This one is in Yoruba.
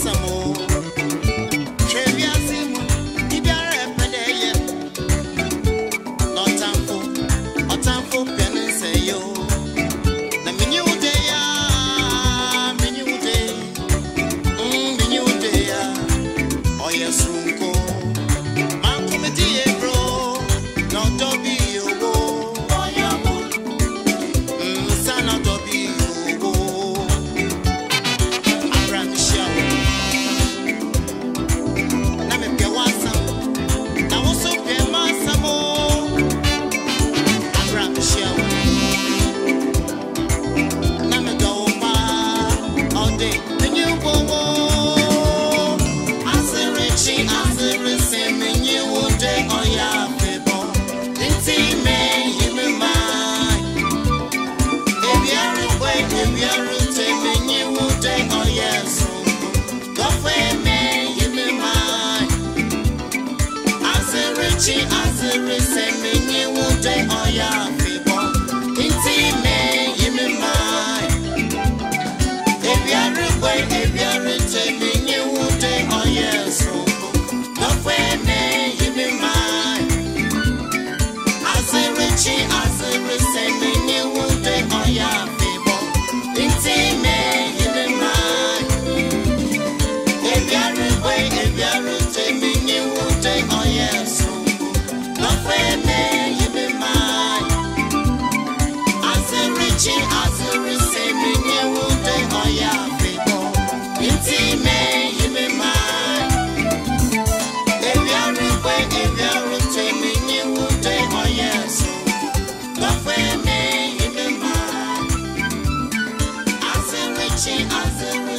some more. echi asịrị sị na enye nwute ọya afịbọ ntị mee Azumi.